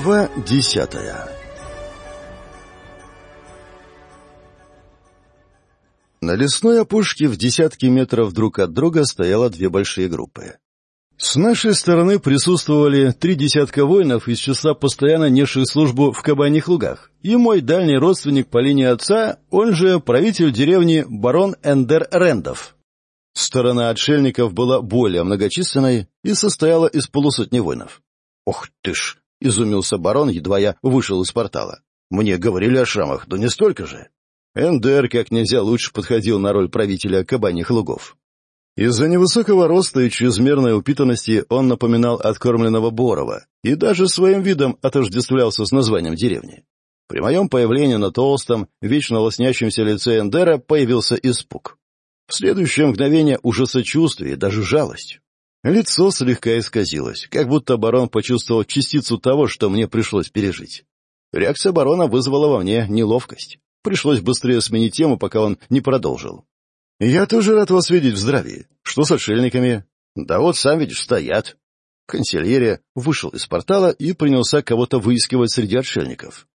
Глава десятая На лесной опушке в десятки метров друг от друга стояло две большие группы. С нашей стороны присутствовали три десятка воинов из числа постоянно несших службу в Кабаньих лугах, и мой дальний родственник по линии отца, он же правитель деревни барон Эндер Рендов. Сторона отшельников была более многочисленной и состояла из полусотни воинов. «Ох ты ж!» Изумился барон, едва я вышел из портала. Мне говорили о шрамах, да не столько же. Эндер как нельзя лучше подходил на роль правителя кабаних лугов. Из-за невысокого роста и чрезмерной упитанности он напоминал откормленного Борова и даже своим видом отождествлялся с названием деревни. При моем появлении на толстом, вечно лоснящемся лице Эндера появился испуг. В следующее мгновение уже сочувствие и даже жалость. Лицо слегка исказилось, как будто барон почувствовал частицу того, что мне пришлось пережить. Реакция барона вызвала во мне неловкость. Пришлось быстрее сменить тему, пока он не продолжил. «Я тоже рад вас видеть в здравии. Что с отшельниками?» «Да вот, сам видишь, стоят». Консильерия вышел из портала и принялся кого-то выискивать среди отшельников.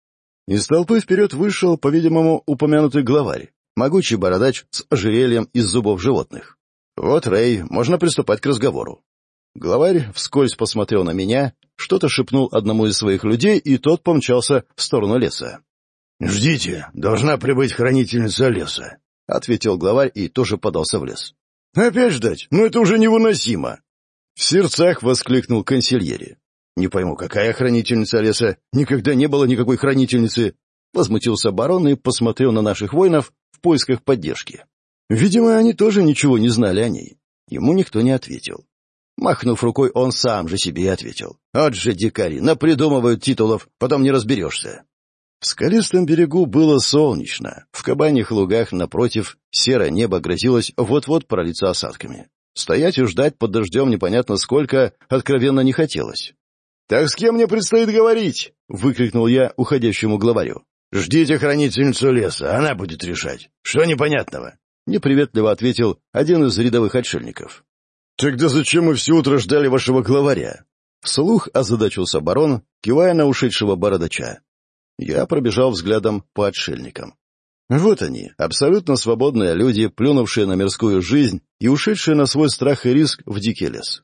Из толпы вперед вышел, по-видимому, упомянутый главарь, могучий бородач с ожерельем из зубов животных. «Вот, Рэй, можно приступать к разговору». Главарь вскользь посмотрел на меня, что-то шепнул одному из своих людей, и тот помчался в сторону леса. «Ждите, должна прибыть хранительница леса», — ответил главарь и тоже подался в лес. «Опять ждать? Ну это уже невыносимо!» В сердцах воскликнул консильери. «Не пойму, какая хранительница леса? Никогда не было никакой хранительницы!» Возмутился барон и посмотрел на наших воинов в поисках поддержки. Видимо, они тоже ничего не знали о ней. Ему никто не ответил. Махнув рукой, он сам же себе и ответил. «От же дикари, напридумывают титулов, потом не разберешься». В скалистом берегу было солнечно. В кабаньих лугах, напротив, серое небо грозилось вот-вот пролиться осадками. Стоять и ждать под дождем непонятно сколько откровенно не хотелось. «Так с кем мне предстоит говорить?» — выкрикнул я уходящему главарю. «Ждите хранительницу леса, она будет решать. Что непонятного?» неприветливо ответил один из рядовых отшельников. «Тогда зачем мы все утро ждали вашего главаря?» Вслух озадачился барон, кивая на ушедшего бородача. Я пробежал взглядом по отшельникам. Вот они, абсолютно свободные люди, плюнувшие на мирскую жизнь и ушедшие на свой страх и риск в дикий лес.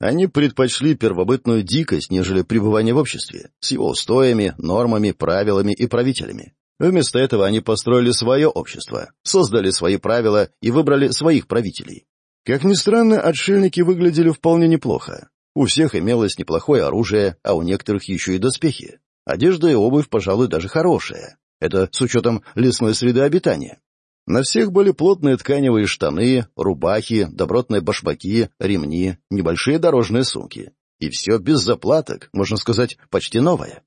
Они предпочли первобытную дикость, нежели пребывание в обществе, с его устоями, нормами, правилами и правителями. Вместо этого они построили свое общество, создали свои правила и выбрали своих правителей. Как ни странно, отшельники выглядели вполне неплохо. У всех имелось неплохое оружие, а у некоторых еще и доспехи. Одежда и обувь, пожалуй, даже хорошая. Это с учетом лесной среды обитания. На всех были плотные тканевые штаны, рубахи, добротные башмаки, ремни, небольшие дорожные сумки. И все без заплаток, можно сказать, почти новое.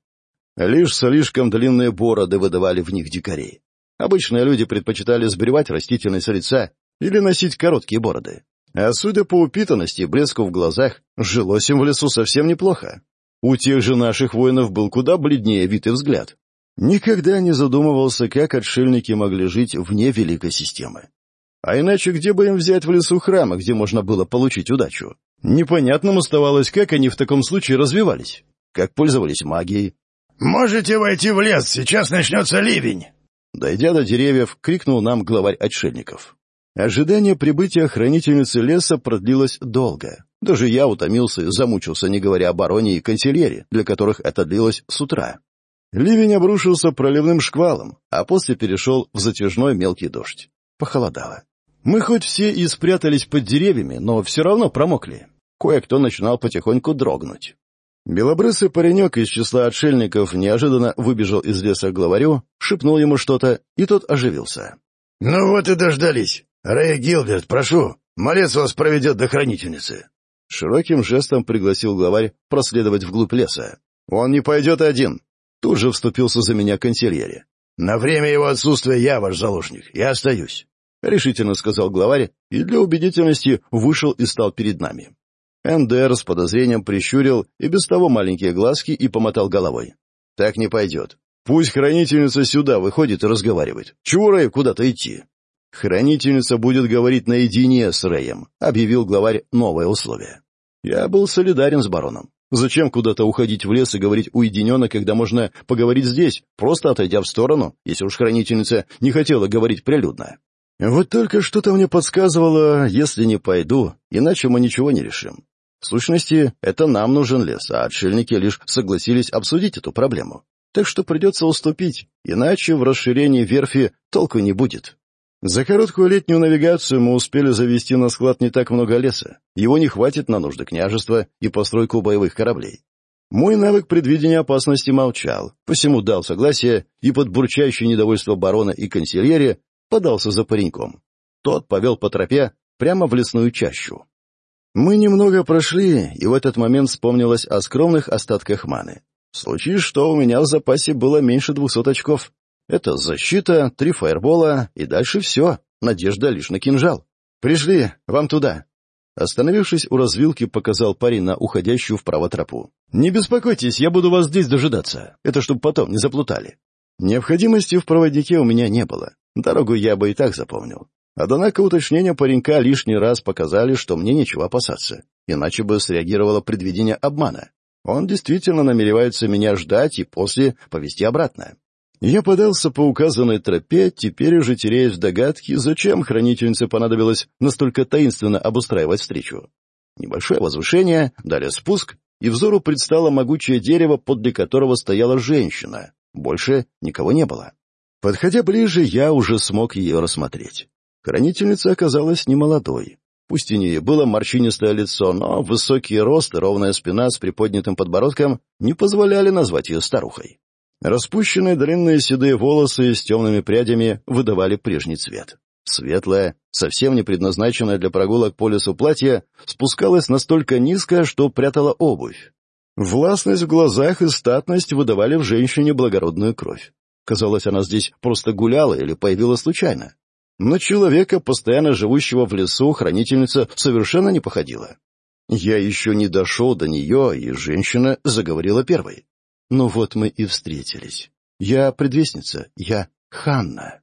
Лишь слишком длинные бороды выдавали в них дикарей. Обычные люди предпочитали сбривать растительность с лица или носить короткие бороды. А судя по упитанности и блеску в глазах, жилось им в лесу совсем неплохо. У тех же наших воинов был куда бледнее вид и взгляд. Никогда не задумывался, как отшельники могли жить вне великой системы. А иначе где бы им взять в лесу храмы, где можно было получить удачу? Непонятным оставалось, как они в таком случае развивались, как пользовались магией, «Можете войти в лес, сейчас начнется ливень!» Дойдя до деревьев, крикнул нам главарь отшельников. Ожидание прибытия хранительницы леса продлилось долго. Даже я утомился и замучился, не говоря о бароне и канцелере, для которых это длилось с утра. Ливень обрушился проливным шквалом, а после перешел в затяжной мелкий дождь. Похолодало. Мы хоть все и спрятались под деревьями, но все равно промокли. Кое-кто начинал потихоньку дрогнуть. Белобрысый паренек из числа отшельников неожиданно выбежал из леса к главарю, шепнул ему что-то, и тот оживился. — Ну вот и дождались. Рэй Гилберт, прошу, молец вас проведет до хранительницы. Широким жестом пригласил главарь проследовать вглубь леса. — Он не пойдет один. Тут же вступился за меня консильери. — На время его отсутствия я ваш заложник, я остаюсь. — решительно сказал главарь и для убедительности вышел и стал перед нами. Эндер с подозрением прищурил и без того маленькие глазки и помотал головой. «Так не пойдет. Пусть хранительница сюда выходит и разговаривает. Чего Рэй куда-то идти?» «Хранительница будет говорить наедине с Рэем», — объявил главарь новое условие. Я был солидарен с бароном. Зачем куда-то уходить в лес и говорить уединенно, когда можно поговорить здесь, просто отойдя в сторону, если уж хранительница не хотела говорить прилюдно? Вот только что-то мне подсказывало, если не пойду, иначе мы ничего не решим. Сущности, это нам нужен лес, а отшельники лишь согласились обсудить эту проблему. Так что придется уступить, иначе в расширении верфи толку не будет. За короткую летнюю навигацию мы успели завести на склад не так много леса. Его не хватит на нужды княжества и постройку боевых кораблей. Мой навык предвидения опасности молчал, посему дал согласие и под бурчащее недовольство барона и канцелярия подался за пареньком. Тот повел по тропе прямо в лесную чащу. Мы немного прошли, и в этот момент вспомнилось о скромных остатках маны. В случае, что у меня в запасе было меньше двухсот очков. Это защита, три фаербола и дальше все. Надежда лишь на кинжал. «Пришли, вам туда». Остановившись у развилки, показал парень на уходящую вправо тропу. «Не беспокойтесь, я буду вас здесь дожидаться. Это чтобы потом не заплутали». Необходимости в проводнике у меня не было. Дорогу я бы и так запомнил. Однако уточнения паренька лишний раз показали, что мне нечего опасаться. Иначе бы среагировало предвидение обмана. Он действительно намеревается меня ждать и после повести обратно. Я подался по указанной тропе, теперь уже теряясь в догадке, зачем хранительнице понадобилось настолько таинственно обустраивать встречу. Небольшое возвышение, далее спуск, и взору предстало могучее дерево, подле которого стояла женщина. Больше никого не было. Подходя ближе, я уже смог ее рассмотреть. Хранительница оказалась немолодой. Пусть у нее было морщинистое лицо, но высокий рост и ровная спина с приподнятым подбородком не позволяли назвать ее старухой. Распущенные длинные седые волосы с темными прядями выдавали прежний цвет. Светлое, совсем не предназначенное для прогулок по лесу платье, спускалось настолько низко, что прятало обувь. Властность в глазах и статность выдавали в женщине благородную кровь. Казалось, она здесь просто гуляла или появилась случайно но человека, постоянно живущего в лесу, хранительница совершенно не походила. Я еще не дошел до нее, и женщина заговорила первой. Ну вот мы и встретились. Я предвестница, я Ханна.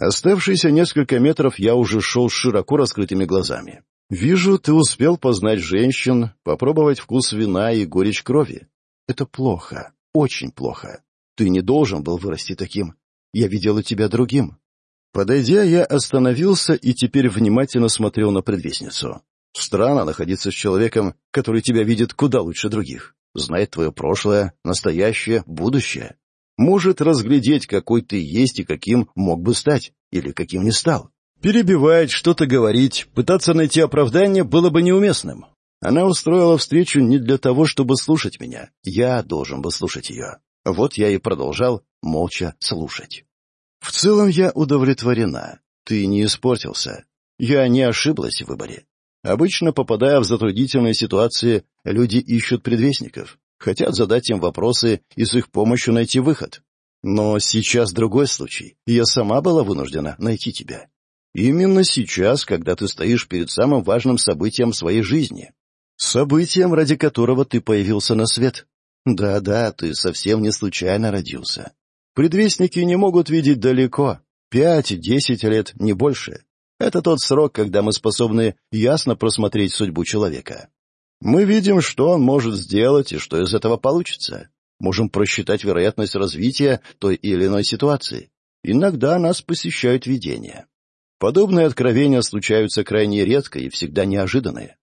Оставшиеся несколько метров я уже шел широко раскрытыми глазами. Вижу, ты успел познать женщин, попробовать вкус вина и горечь крови. Это плохо, очень плохо. Ты не должен был вырасти таким. Я видела тебя другим, Подойдя, я остановился и теперь внимательно смотрел на предвестницу. Странно находиться с человеком, который тебя видит куда лучше других, знает твое прошлое, настоящее, будущее. Может разглядеть, какой ты есть и каким мог бы стать, или каким не стал. Перебивать, что-то говорить, пытаться найти оправдание было бы неуместным. Она устроила встречу не для того, чтобы слушать меня. Я должен был слушать ее. Вот я и продолжал молча слушать. В целом я удовлетворена. Ты не испортился. Я не ошиблась в выборе. Обычно, попадая в затруднительные ситуации, люди ищут предвестников, хотят задать им вопросы и с их помощью найти выход. Но сейчас другой случай, и я сама была вынуждена найти тебя. Именно сейчас, когда ты стоишь перед самым важным событием своей жизни. Событием, ради которого ты появился на свет. Да-да, ты совсем не случайно родился. Предвестники не могут видеть далеко, пять-десять лет, не больше. Это тот срок, когда мы способны ясно просмотреть судьбу человека. Мы видим, что он может сделать и что из этого получится. Можем просчитать вероятность развития той или иной ситуации. Иногда нас посещают видения. Подобные откровения случаются крайне редко и всегда неожиданные.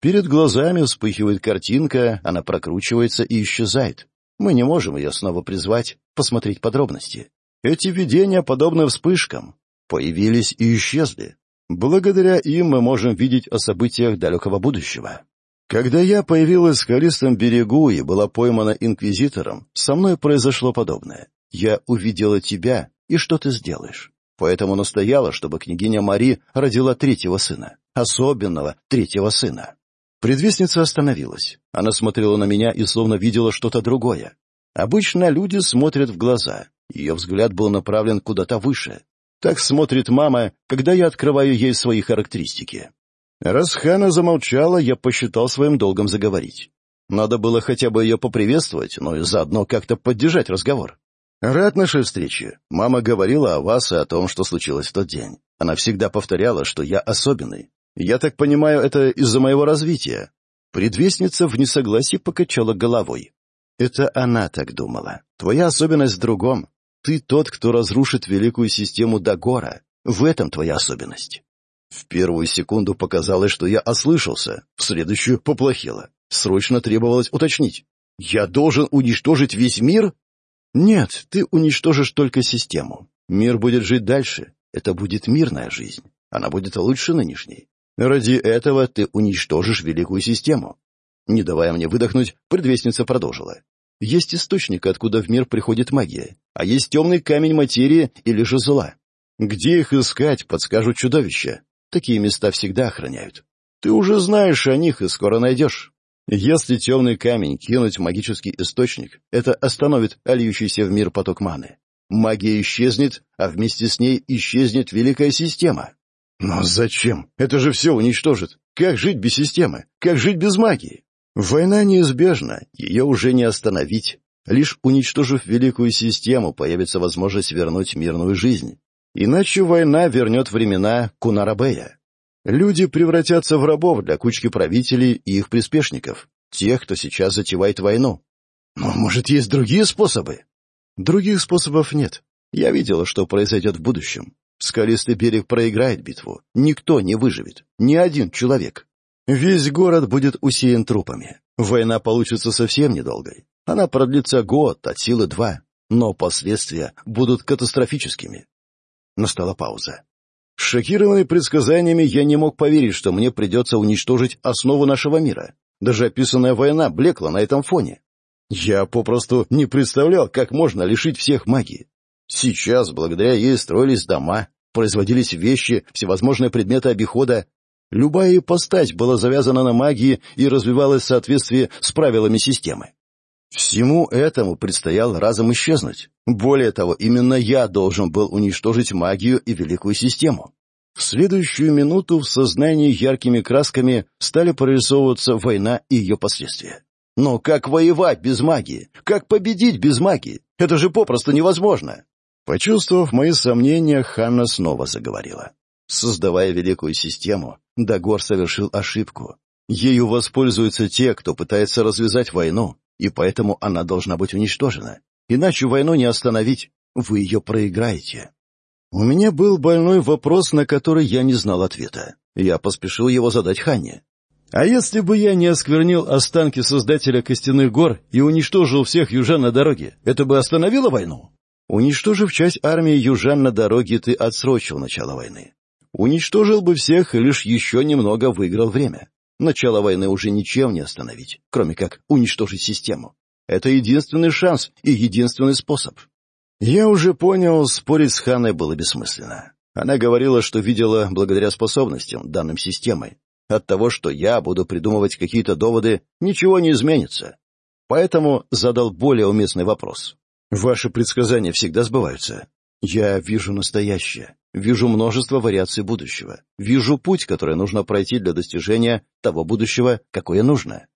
Перед глазами вспыхивает картинка, она прокручивается и исчезает. Мы не можем ее снова призвать, посмотреть подробности. Эти видения, подобны вспышкам, появились и исчезли. Благодаря им мы можем видеть о событиях далекого будущего. Когда я появилась в скалистом берегу и была поймана инквизитором, со мной произошло подобное. Я увидела тебя, и что ты сделаешь? Поэтому настояла, чтобы княгиня Мари родила третьего сына, особенного третьего сына. Предвестница остановилась. Она смотрела на меня и словно видела что-то другое. Обычно люди смотрят в глаза. Ее взгляд был направлен куда-то выше. Так смотрит мама, когда я открываю ей свои характеристики. Раз Хана замолчала, я посчитал своим долгом заговорить. Надо было хотя бы ее поприветствовать, но и заодно как-то поддержать разговор. «Рад нашей встрече. Мама говорила о вас и о том, что случилось в тот день. Она всегда повторяла, что я особенный. Я так понимаю, это из-за моего развития. Предвестница в несогласии покачала головой. Это она так думала. Твоя особенность в другом. Ты тот, кто разрушит великую систему Дагора. В этом твоя особенность. В первую секунду показалось, что я ослышался, в следующую поплохело. Срочно требовалось уточнить. «Я должен уничтожить весь мир?» «Нет, ты уничтожишь только систему. Мир будет жить дальше. Это будет мирная жизнь. Она будет лучше нынешней. Ради этого ты уничтожишь великую систему. Не давая мне выдохнуть, предвестница продолжила. Есть источник, откуда в мир приходит магия, а есть темный камень материи или же зла. Где их искать, подскажут чудовища. Такие места всегда охраняют. Ты уже знаешь о них и скоро найдешь. Если темный камень кинуть в магический источник, это остановит ольющийся в мир поток маны. Магия исчезнет, а вместе с ней исчезнет великая система. Но зачем? Это же все уничтожит. Как жить без системы? Как жить без магии? Война неизбежна, ее уже не остановить. Лишь уничтожив великую систему, появится возможность вернуть мирную жизнь. Иначе война вернет времена Кунарабея. Люди превратятся в рабов для кучки правителей и их приспешников, тех, кто сейчас затевает войну. Но, может, есть другие способы? Других способов нет. Я видела, что произойдет в будущем. Скалистый берег проиграет битву. Никто не выживет. Ни один человек. Весь город будет усеян трупами. Война получится совсем недолгой. Она продлится год, от силы два. Но последствия будут катастрофическими. Настала пауза. Шокированный предсказаниями, я не мог поверить, что мне придется уничтожить основу нашего мира. Даже описанная война блекла на этом фоне. Я попросту не представлял, как можно лишить всех магии. Сейчас, благодаря ей, строились дома, производились вещи, всевозможные предметы обихода. Любая ипостась была завязана на магии и развивалась в соответствии с правилами системы. Всему этому предстояло разом исчезнуть. Более того, именно я должен был уничтожить магию и великую систему. В следующую минуту в сознании яркими красками стали прорисовываться война и ее последствия. Но как воевать без магии? Как победить без магии? Это же попросту невозможно. Почувствовав мои сомнения, Ханна снова заговорила. Создавая великую систему, Дагор совершил ошибку. Ею воспользуются те, кто пытается развязать войну, и поэтому она должна быть уничтожена. Иначе войну не остановить, вы ее проиграете. У меня был больной вопрос, на который я не знал ответа. Я поспешил его задать Ханне. А если бы я не осквернил останки создателя костяных гор и уничтожил всех южан на дороге, это бы остановило войну? Уничтожив часть армии южан на дороге, ты отсрочил начало войны. Уничтожил бы всех и лишь еще немного выиграл время. Начало войны уже ничем не остановить, кроме как уничтожить систему. Это единственный шанс и единственный способ. Я уже понял, спорить с Ханой было бессмысленно. Она говорила, что видела благодаря способностям, данным системой. От того, что я буду придумывать какие-то доводы, ничего не изменится. Поэтому задал более уместный вопрос. Ваши предсказания всегда сбываются. Я вижу настоящее, вижу множество вариаций будущего, вижу путь, который нужно пройти для достижения того будущего, какое нужно.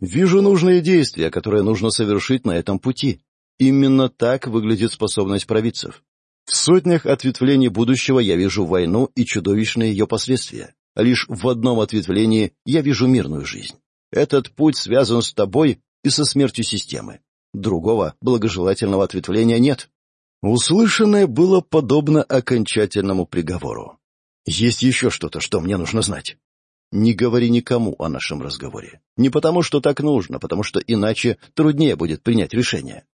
Вижу нужные действия, которые нужно совершить на этом пути. Именно так выглядит способность провидцев. В сотнях ответвлений будущего я вижу войну и чудовищные ее последствия. А лишь в одном ответвлении я вижу мирную жизнь. Этот путь связан с тобой и со смертью системы другого благожелательного ответвления нет. Услышанное было подобно окончательному приговору. Есть еще что-то, что мне нужно знать. Не говори никому о нашем разговоре. Не потому, что так нужно, потому что иначе труднее будет принять решение.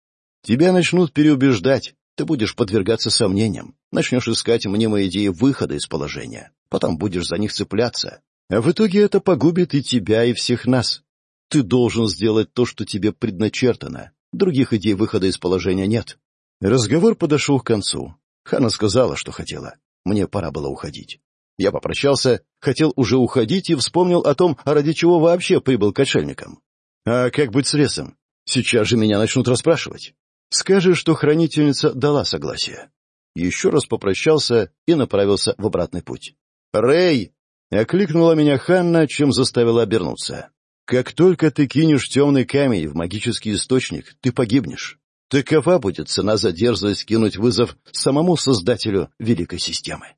Тебя начнут переубеждать, ты будешь подвергаться сомнениям, начнешь искать мнимые идеи выхода из положения, потом будешь за них цепляться. А в итоге это погубит и тебя, и всех нас. Ты должен сделать то, что тебе предначертано, Других идей выхода из положения нет. Разговор подошел к концу. Хана сказала, что хотела. Мне пора было уходить. Я попрощался, хотел уже уходить и вспомнил о том, ради чего вообще прибыл к отшельникам. А как быть с лесом? Сейчас же меня начнут расспрашивать. Скажи, что хранительница дала согласие. Еще раз попрощался и направился в обратный путь. «Рэй!» — окликнула меня Ханна, чем заставила обернуться. Как только ты кинешь темный камень в магический источник, ты погибнешь. Такова будет цена за дерзость кинуть вызов самому создателю великой системы.